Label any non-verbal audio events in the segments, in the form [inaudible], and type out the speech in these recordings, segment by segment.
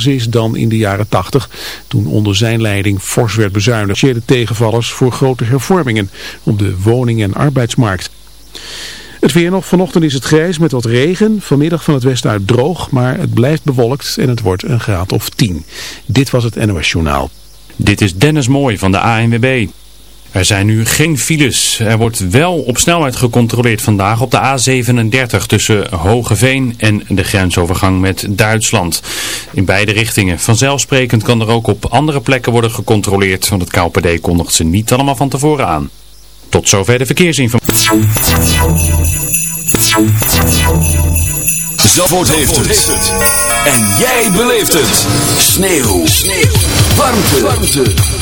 is dan in de jaren 80, toen onder zijn leiding fors werd bezuinigd. De tegenvallers voor grote hervormingen op de woning- en arbeidsmarkt. Het weer nog. Vanochtend is het grijs met wat regen. Vanmiddag van het westen uit droog, maar het blijft bewolkt en het wordt een graad of 10. Dit was het NOS Journaal. Dit is Dennis Mooi van de ANWB. Er zijn nu geen files. Er wordt wel op snelheid gecontroleerd vandaag op de A37 tussen Hogeveen en de grensovergang met Duitsland. In beide richtingen. Vanzelfsprekend kan er ook op andere plekken worden gecontroleerd, want het KPD kondigt ze niet allemaal van tevoren aan. Tot zover de verkeersinformatie. Zandvoort heeft het. En jij beleeft het. Sneeuw. Sneeuw. Warmte. Warmte.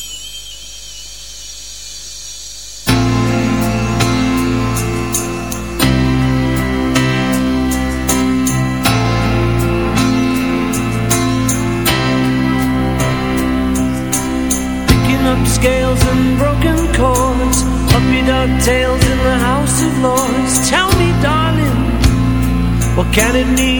Can it mean?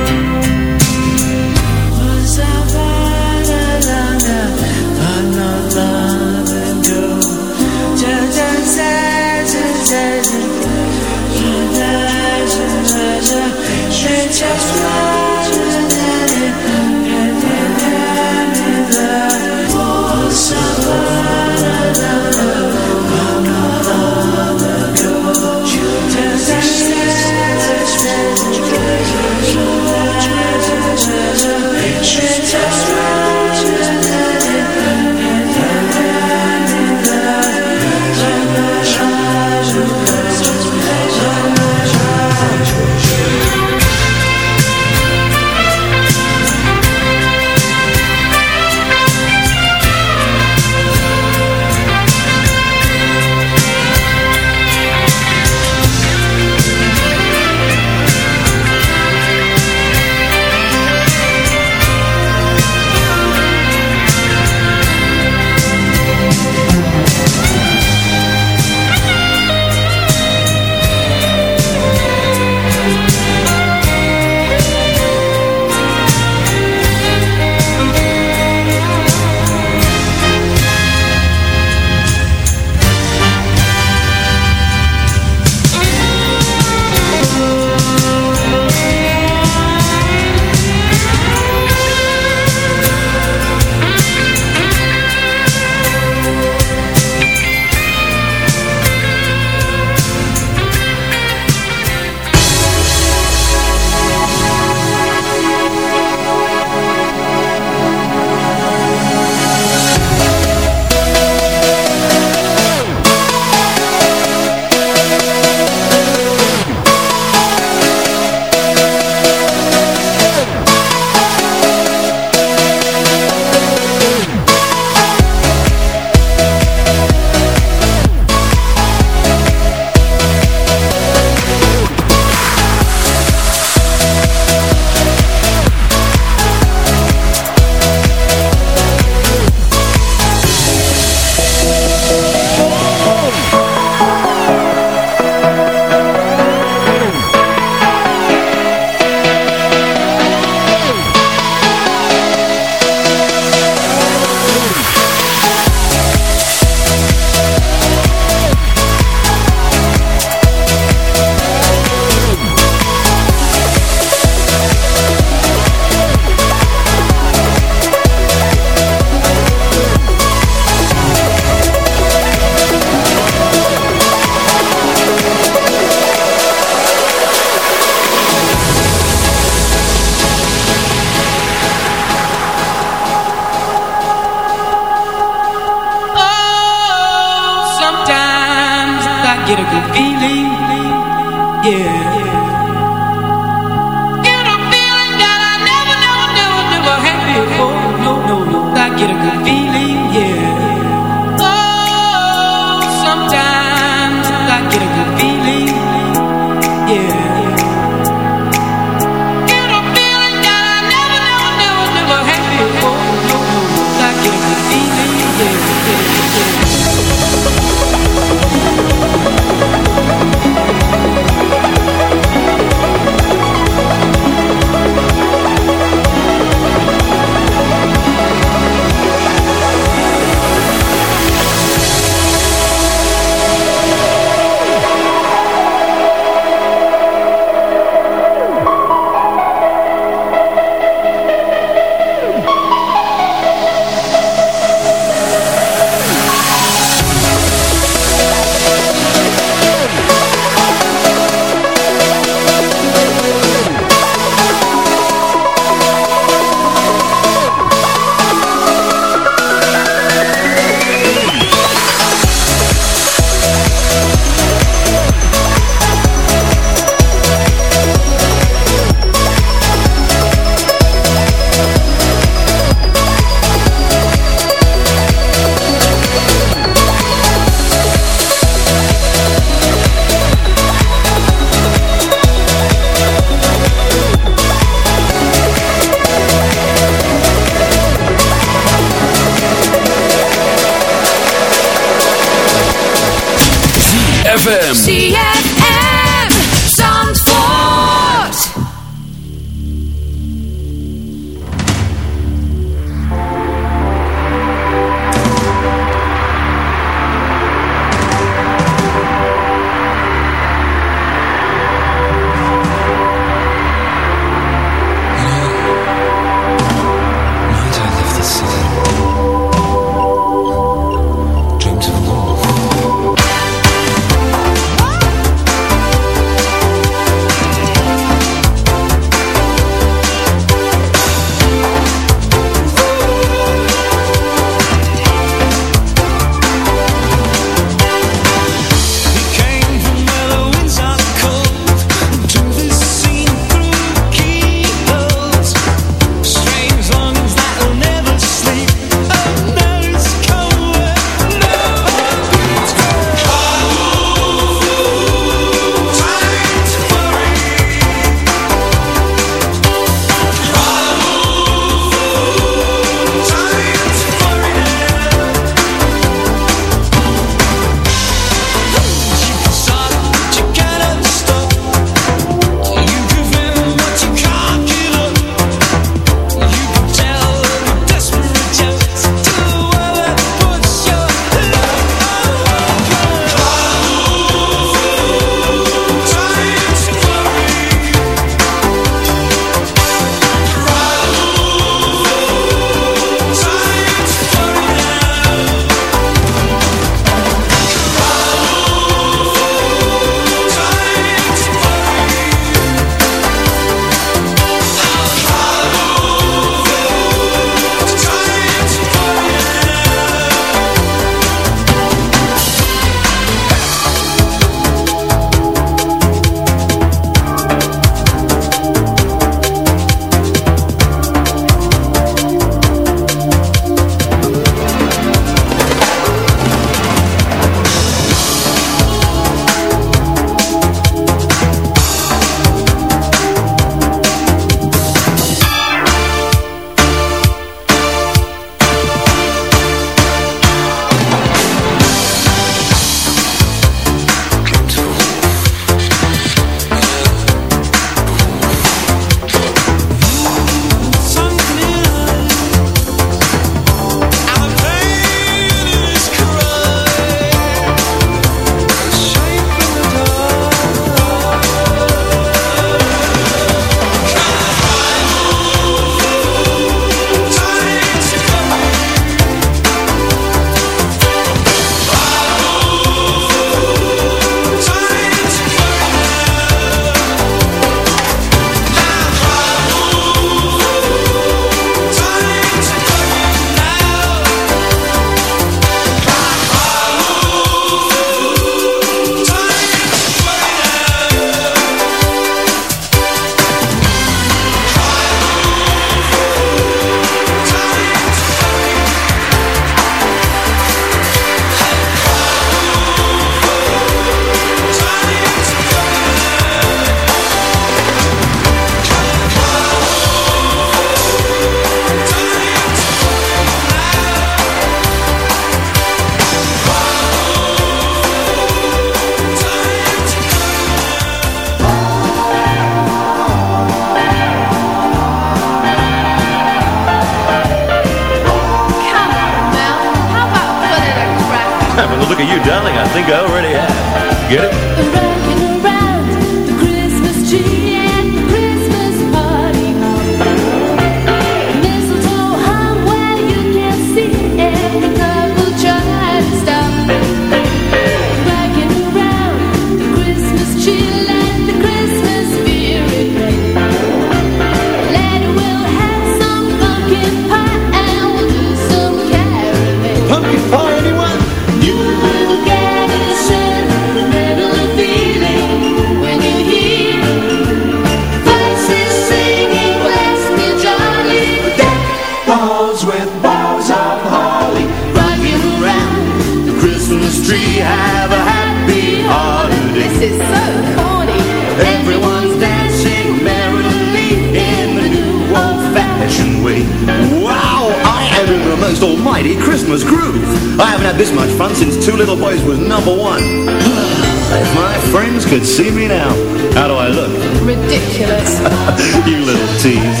See me now, how do I look? Ridiculous. [laughs] you little tease.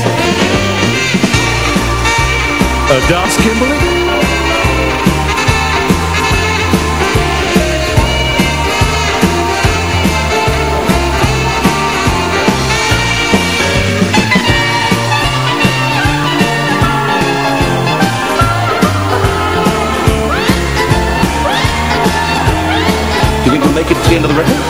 A Das Kimberly? Do you think we'll make it to the end of the record?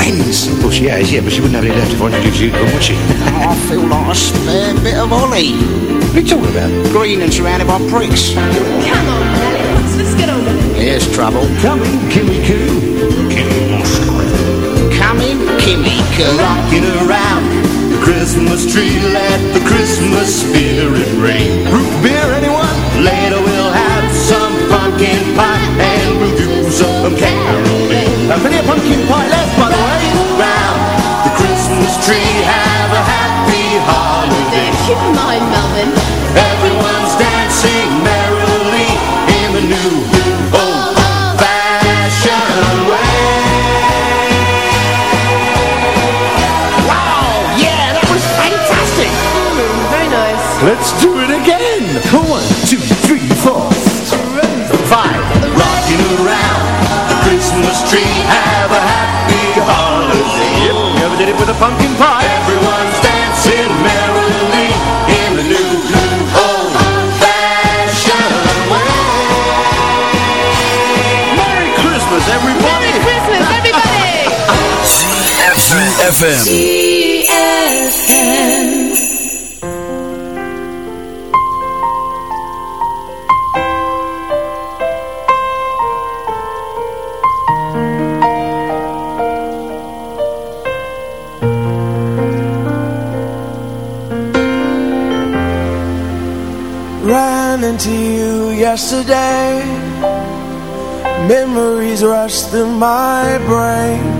She's got any friends? Of course she has, yeah, but she wouldn't have any left if I introduced you to her, would she? I feel like a spare bit of Ollie. What are you talking about? Green and surrounded by pricks. Come on, Alex, let's get on with it. Here's trouble. Come in, Kimmy Coo. Come in, Kimmy, coo. Rocking around the Christmas tree, let the Christmas spirit reign. Root beer, anyone? Later we'll have some pumpkin pie and we'll do some caroling. Now, plenty of pumpkin pie holiday. You mind, Melvin? Everyone's dancing merrily in the new old-fashioned way. Wow, yeah, that was fantastic. Mm, very nice. Let's do it again. One, two, three, four, ZFM. Ran into you yesterday Memories rushed through my brain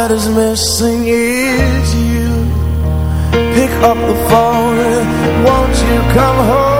that is missing is you. Pick up the phone, won't you come home?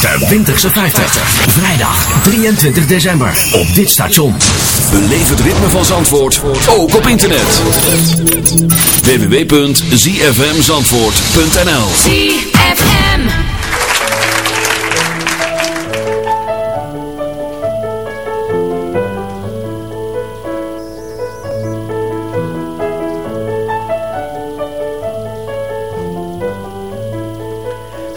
De Winterse 50. Vrijdag 23 december op dit station. Beleef het ritme van Zandvoort, ook op internet. www.zfmzandvoort.nl ZFM.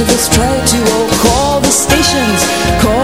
to this to all call the stations call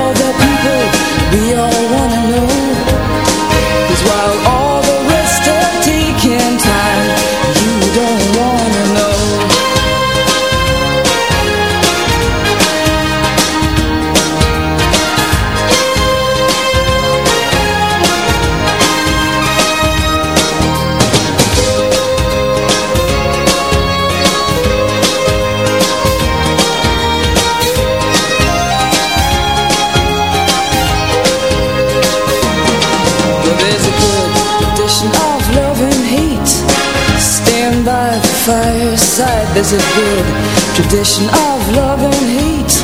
There's a good tradition of love and hate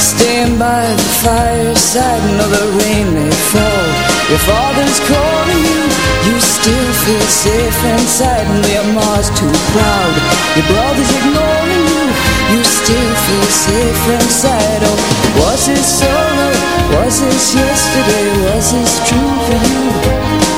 Staying by the fireside know the rain may fall Your father's calling you You still feel safe inside And your mom's too proud Your brother's ignoring you You still feel safe inside Oh, was this summer? Was this yesterday? Was this true for you?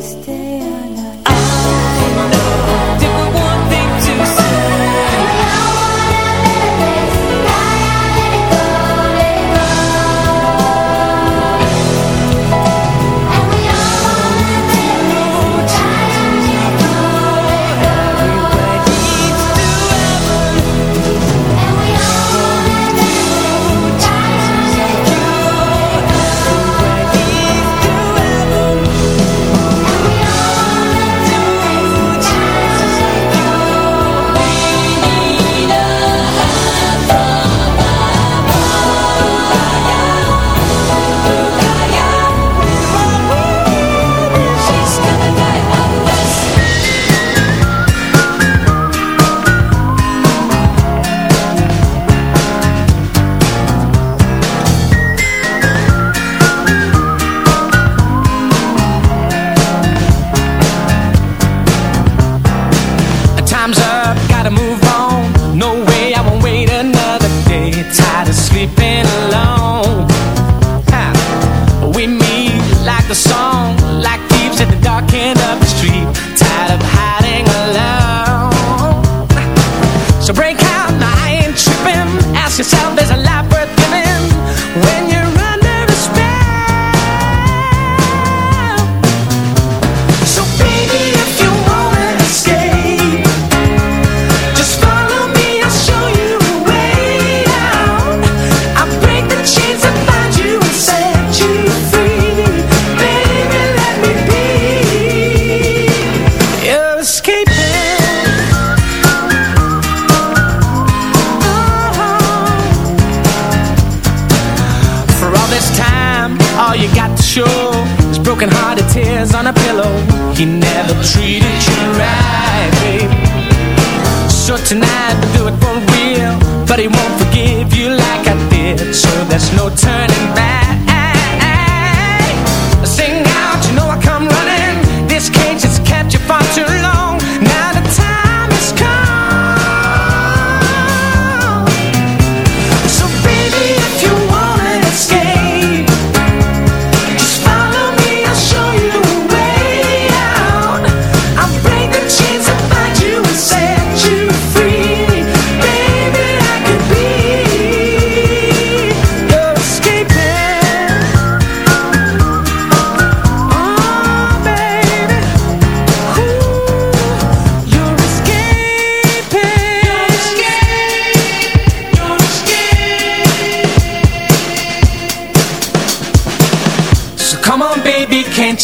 Stay alive. show His broken hearted tears on a pillow. He never treated you right, babe. So tonight we'll do it for real But he won't forgive you like I did. So there's no turning back.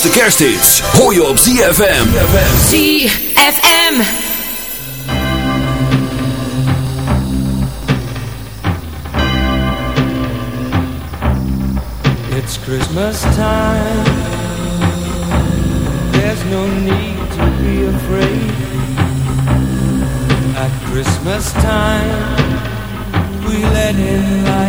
grootste kersthits hoor je op ZFM. ZFM. It's Christmas time. There's no need to be afraid. At Christmas time, we let in light.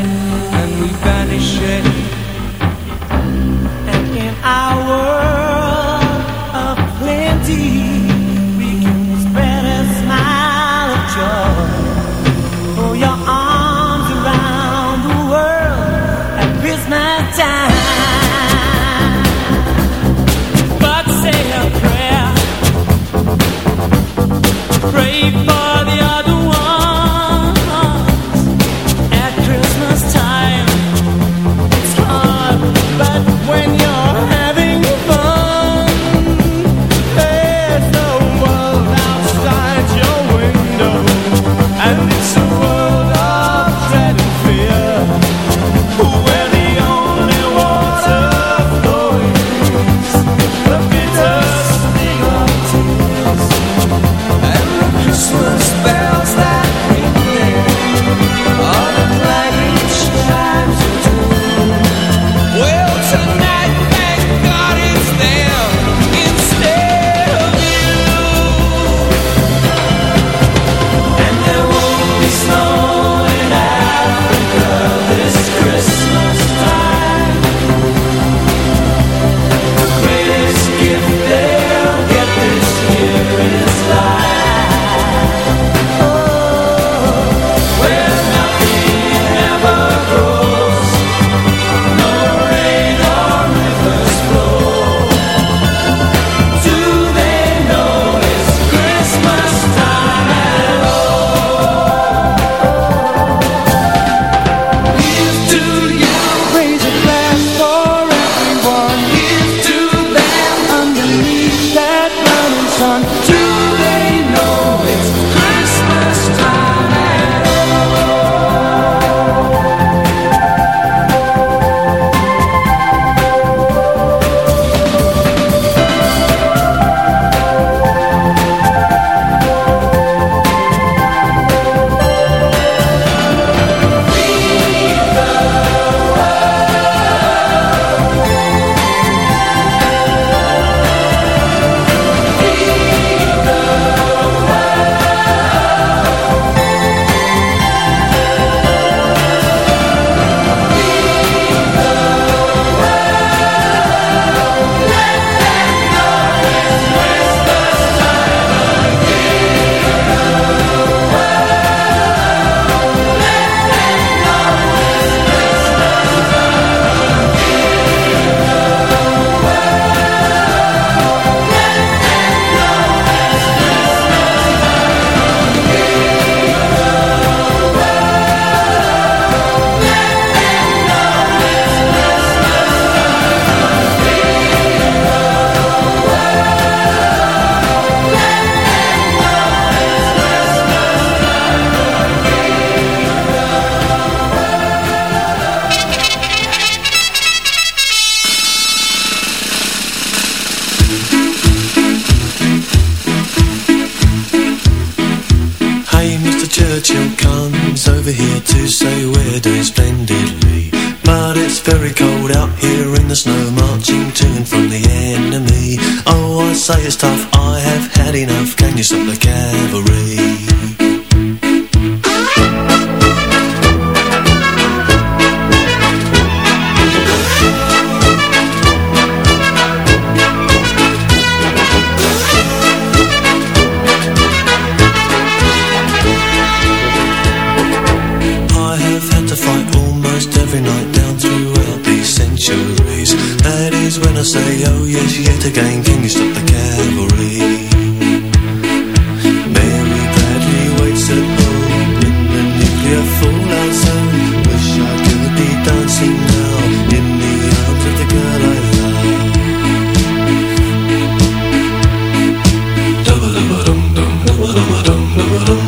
dum dum dum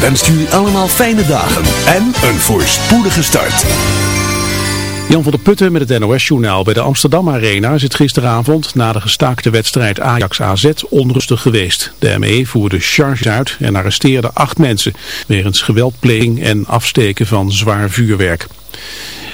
wenst jullie allemaal fijne dagen en een voorspoedige start. Jan van der Putten met het NOS-journaal. Bij de Amsterdam Arena is het gisteravond na de gestaakte wedstrijd Ajax-AZ onrustig geweest. De ME voerde charges uit en arresteerde acht mensen wegens geweldpleging en afsteken van zwaar vuurwerk.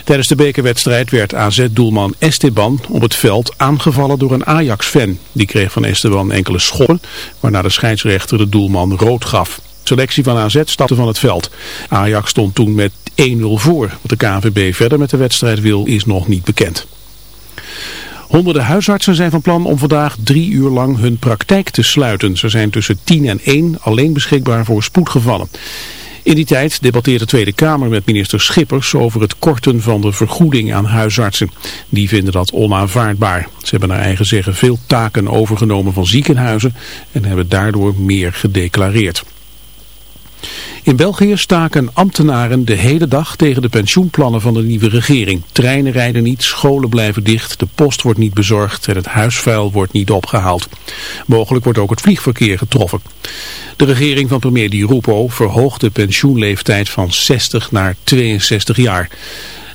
Tijdens de bekerwedstrijd werd AZ-doelman Esteban op het veld aangevallen door een Ajax-fan. Die kreeg van Esteban enkele schoppen, waarna de scheidsrechter de doelman rood gaf. Selectie van AZ stapte van het veld. Ajax stond toen met 1-0 voor. Wat de KNVB verder met de wedstrijd wil is nog niet bekend. Honderden huisartsen zijn van plan om vandaag drie uur lang hun praktijk te sluiten. Ze zijn tussen 10 en 1 alleen beschikbaar voor spoedgevallen. In die tijd debatteert de Tweede Kamer met minister Schippers over het korten van de vergoeding aan huisartsen. Die vinden dat onaanvaardbaar. Ze hebben naar eigen zeggen veel taken overgenomen van ziekenhuizen en hebben daardoor meer gedeclareerd. In België staken ambtenaren de hele dag tegen de pensioenplannen van de nieuwe regering. Treinen rijden niet, scholen blijven dicht, de post wordt niet bezorgd en het huisvuil wordt niet opgehaald. Mogelijk wordt ook het vliegverkeer getroffen. De regering van premier Di Rupo verhoogt de pensioenleeftijd van 60 naar 62 jaar.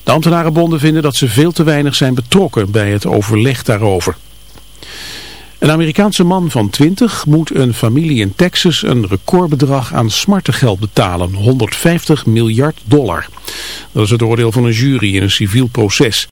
De ambtenarenbonden vinden dat ze veel te weinig zijn betrokken bij het overleg daarover. Een Amerikaanse man van 20 moet een familie in Texas een recordbedrag aan smartengeld betalen. 150 miljard dollar. Dat is het oordeel van een jury in een civiel proces.